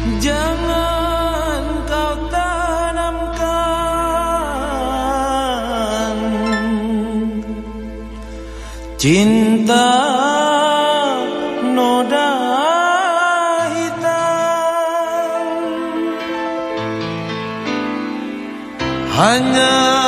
Jangan kau tanamkan Cinta noda hitam. Hanya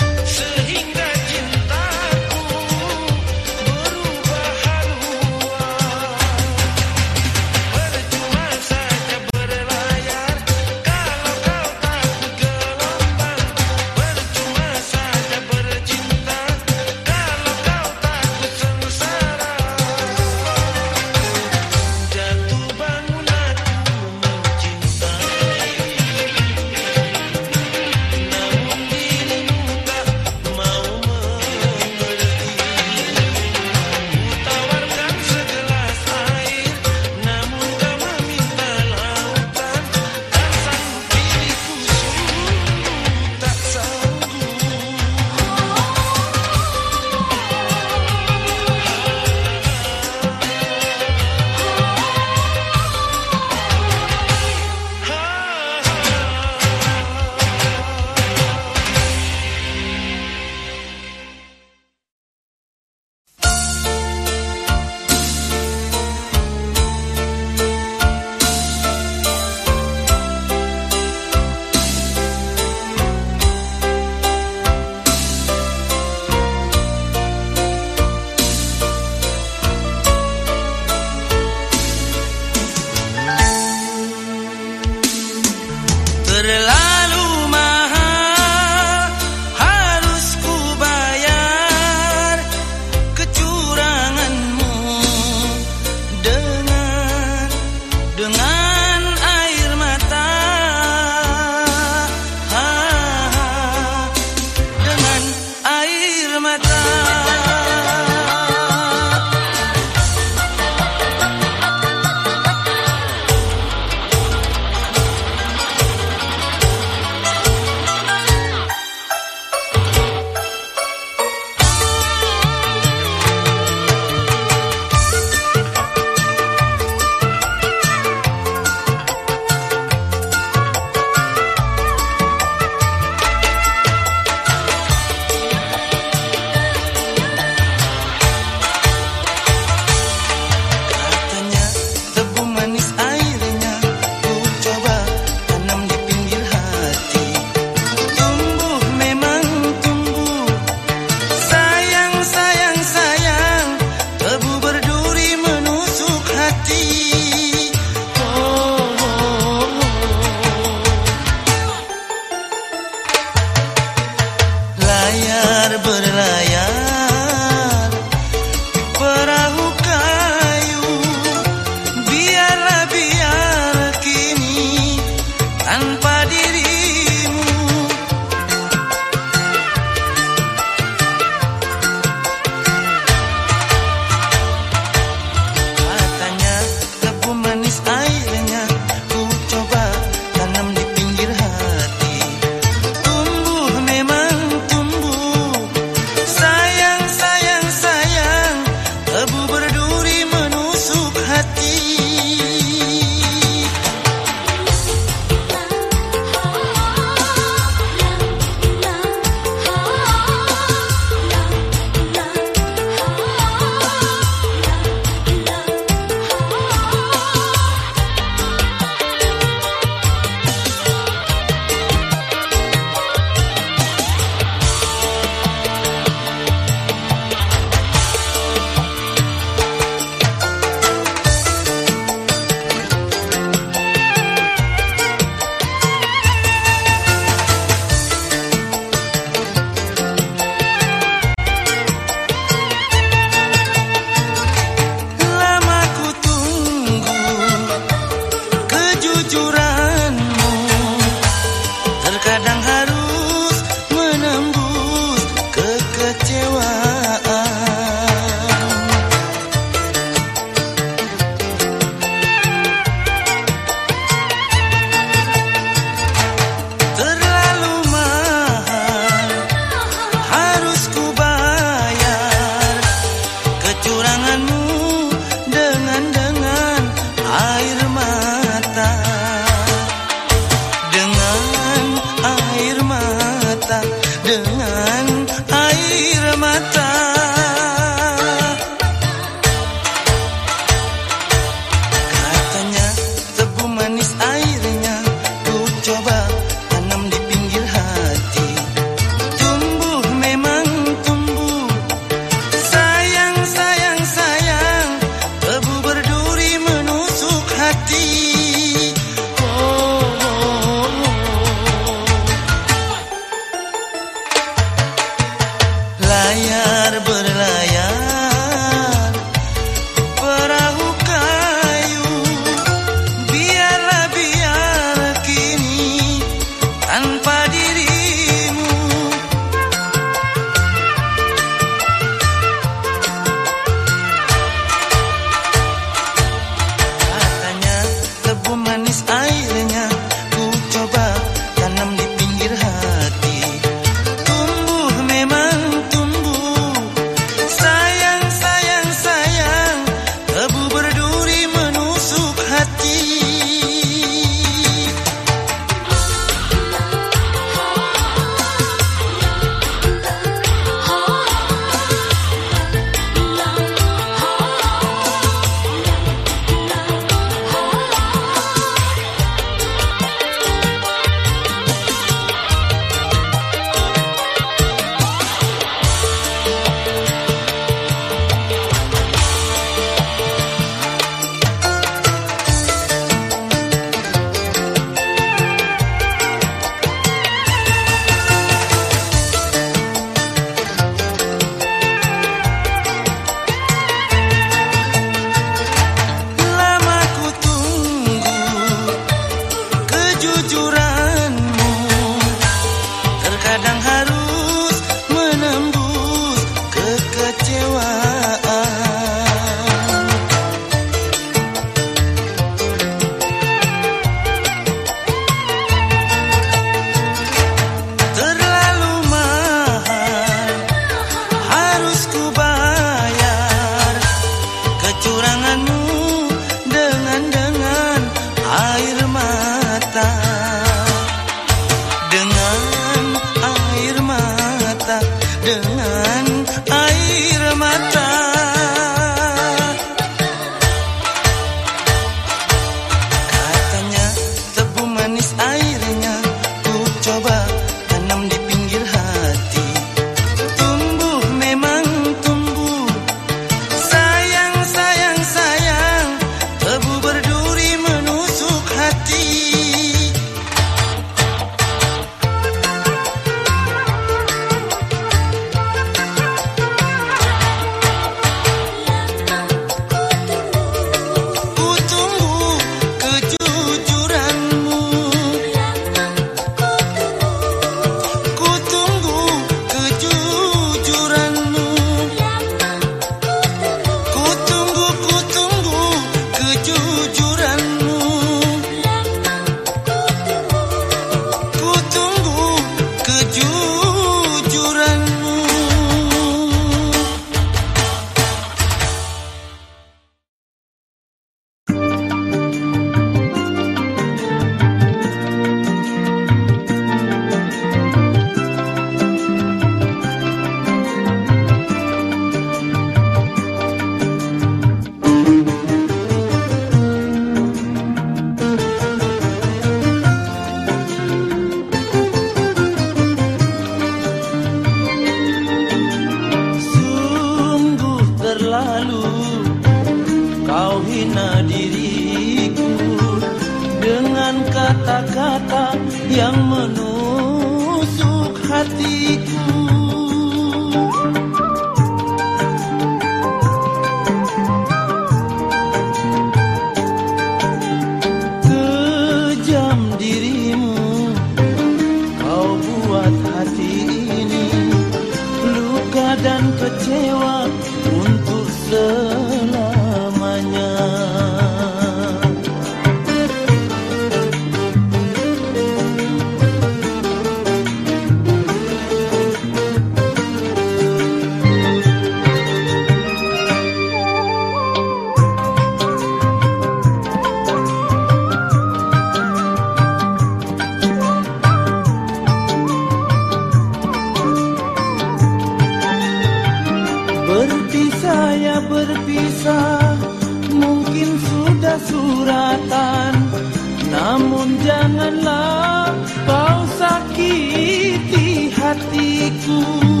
kau sakiti hatiku.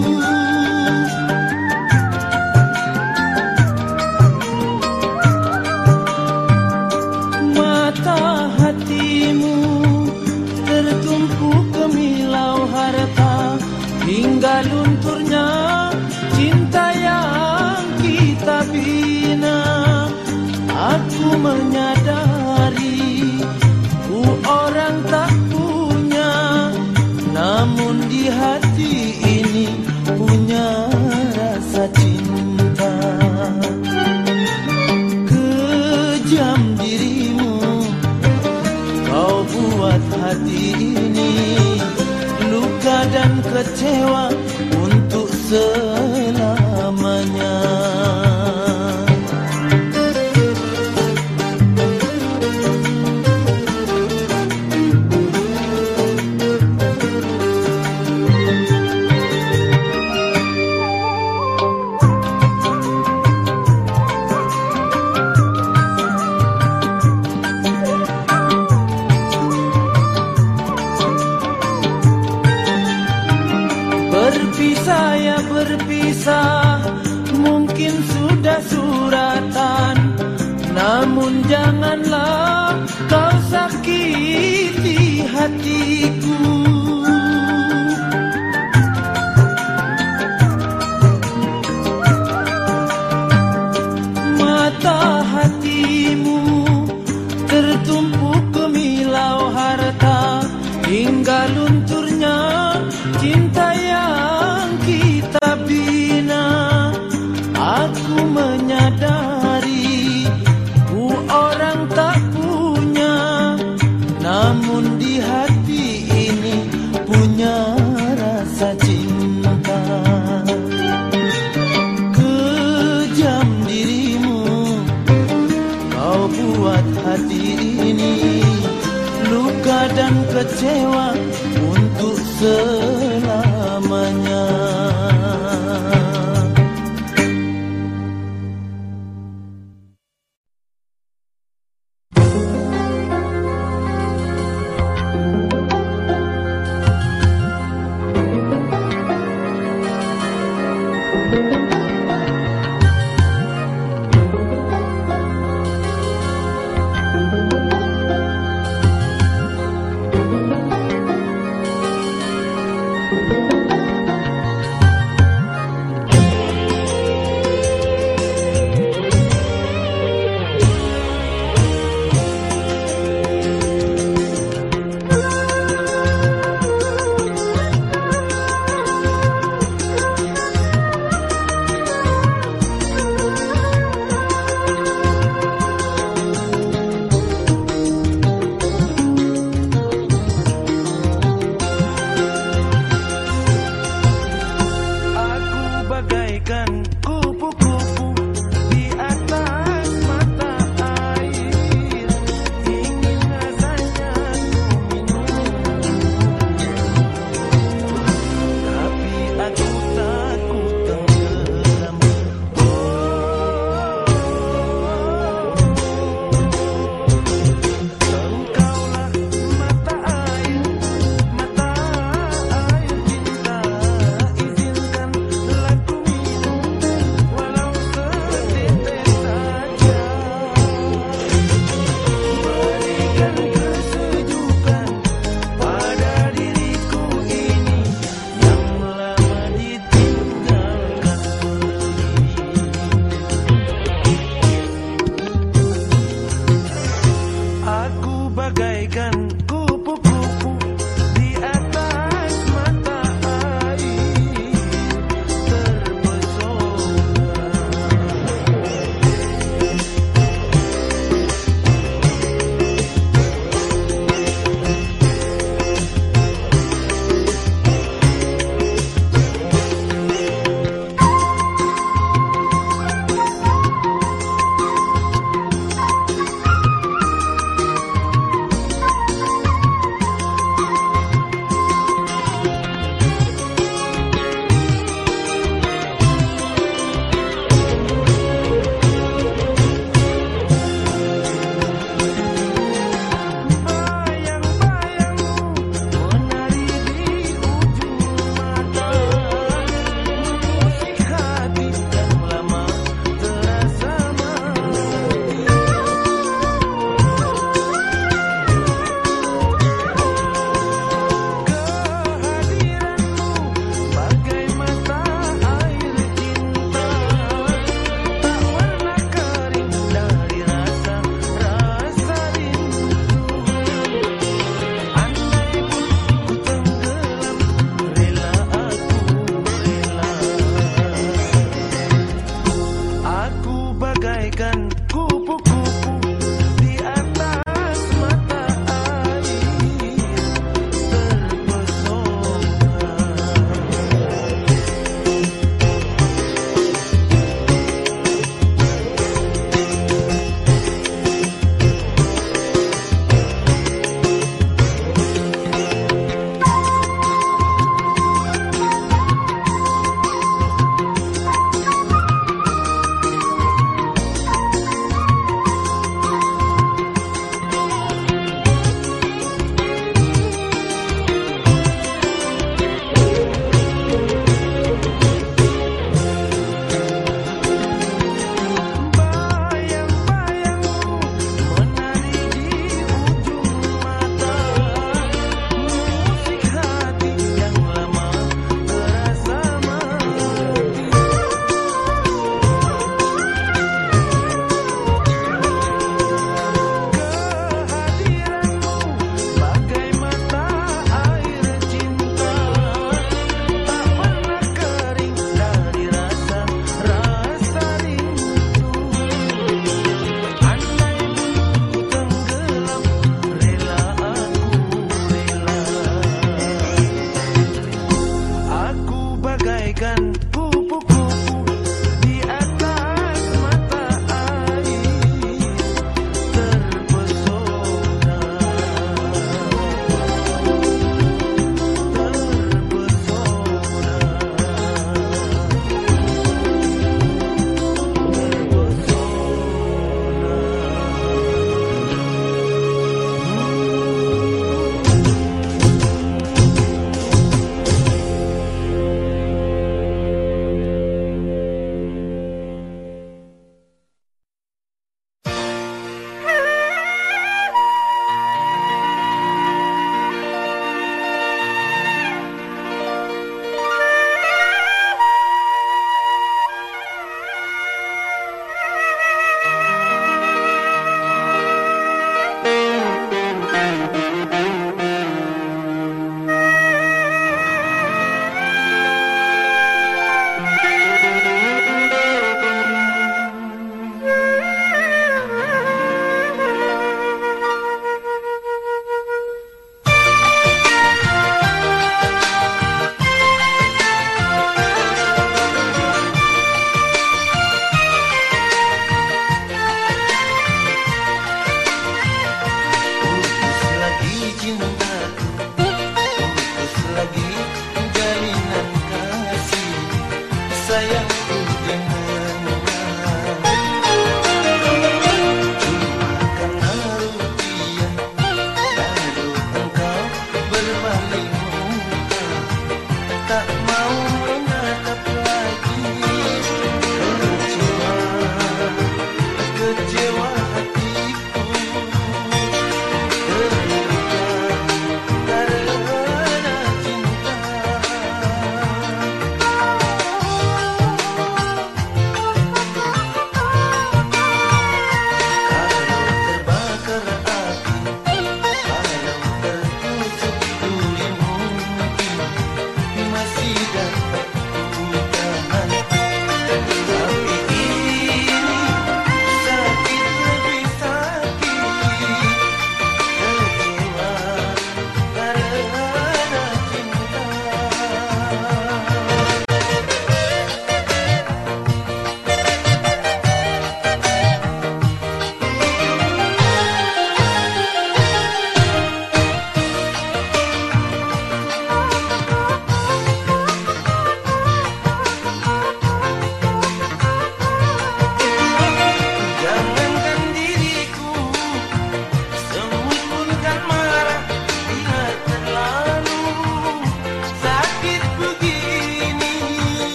kecewa untuk se janganlah kau sakiti hatiku.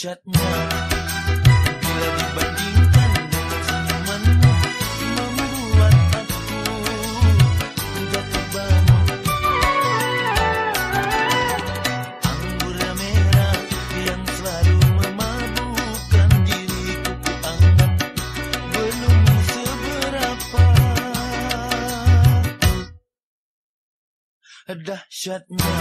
dahsyatnya Bila dibandingkan dengan senyumanmu Membuat aku jatuh bangun Anggur merah yang selalu memabukkan diriku Ku belum seberapa. Dahsyatnya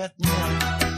jet.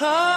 Oh.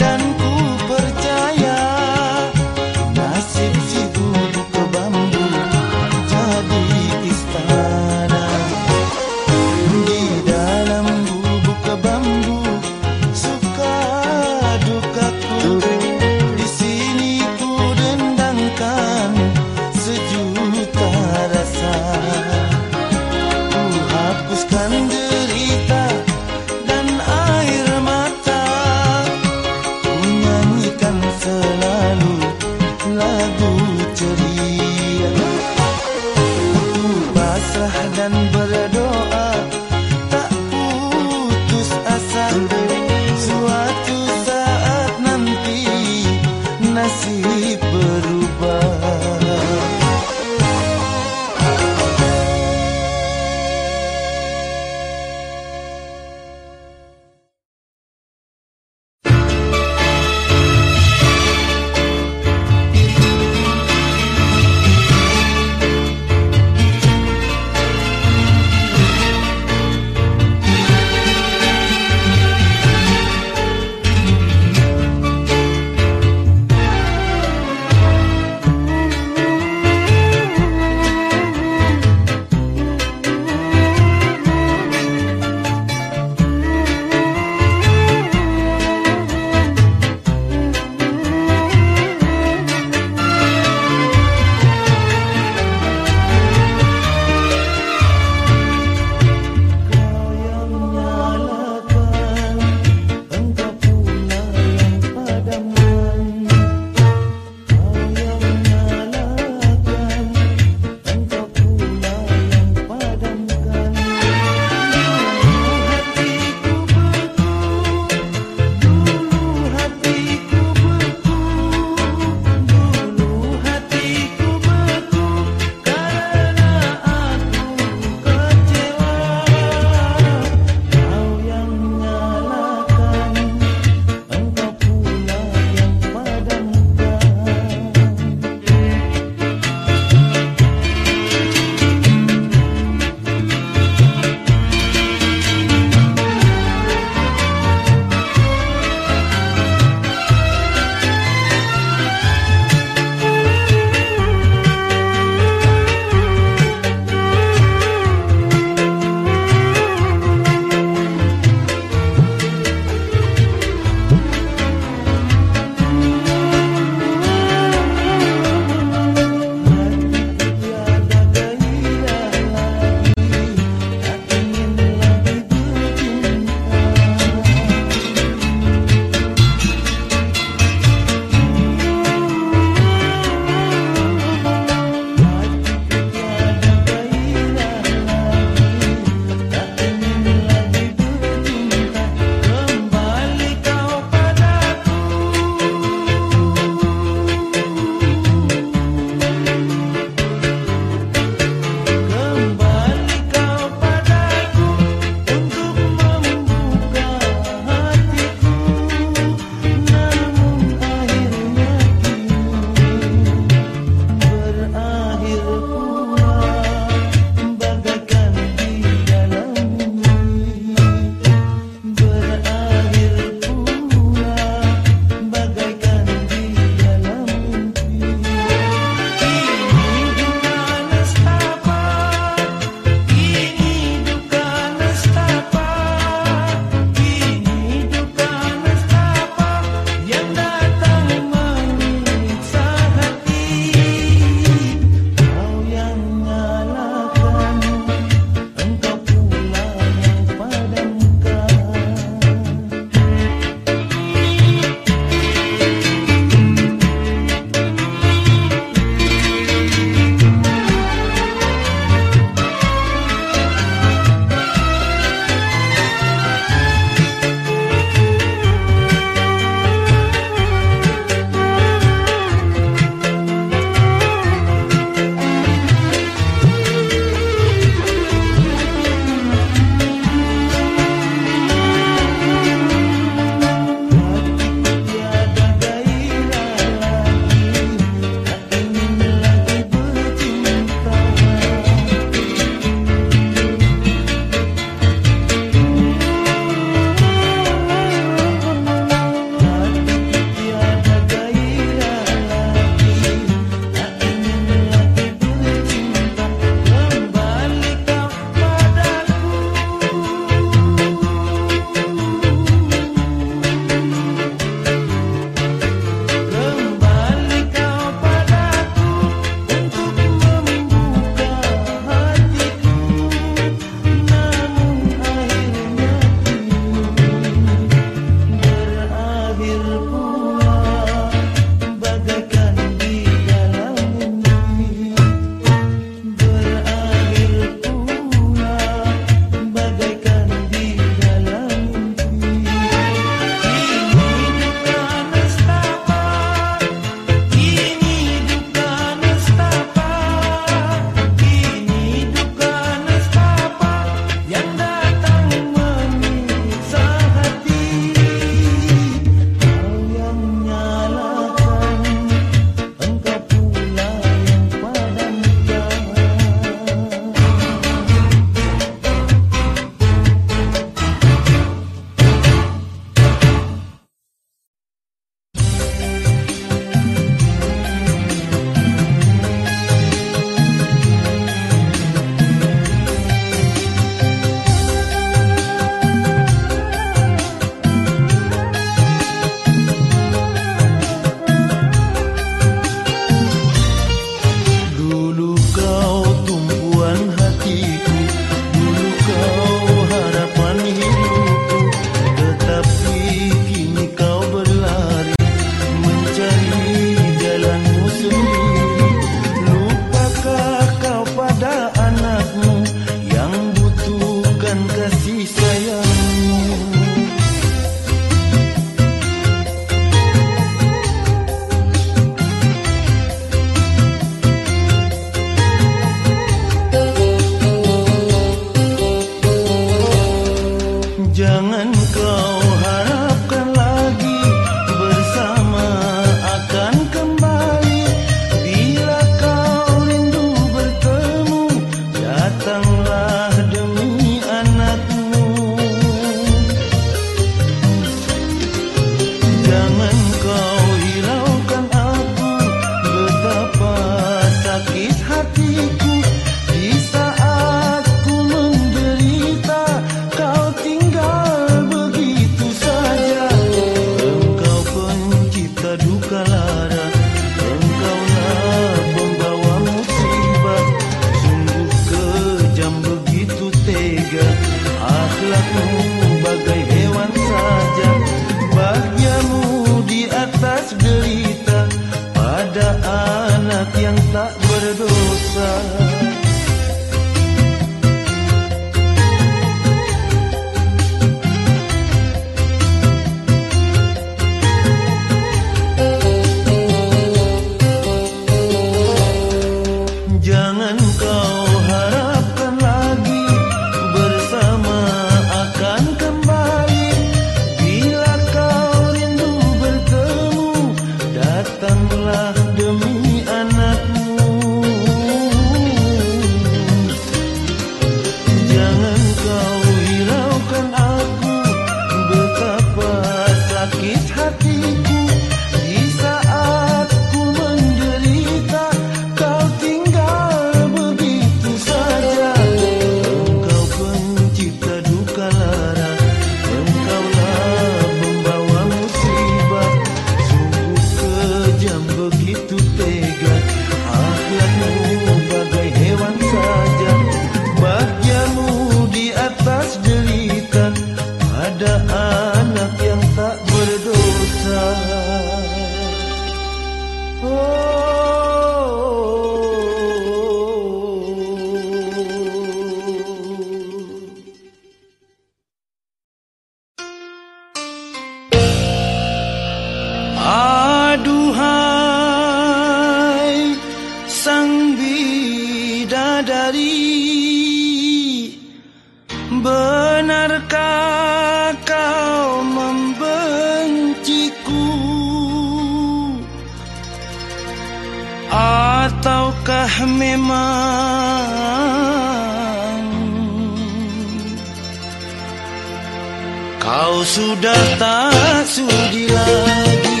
Kau sudah tak sudi lagi.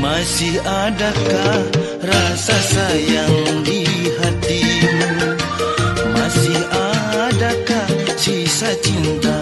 Masih adakah rasa sayang di hatimu? Masih adakah sisa cinta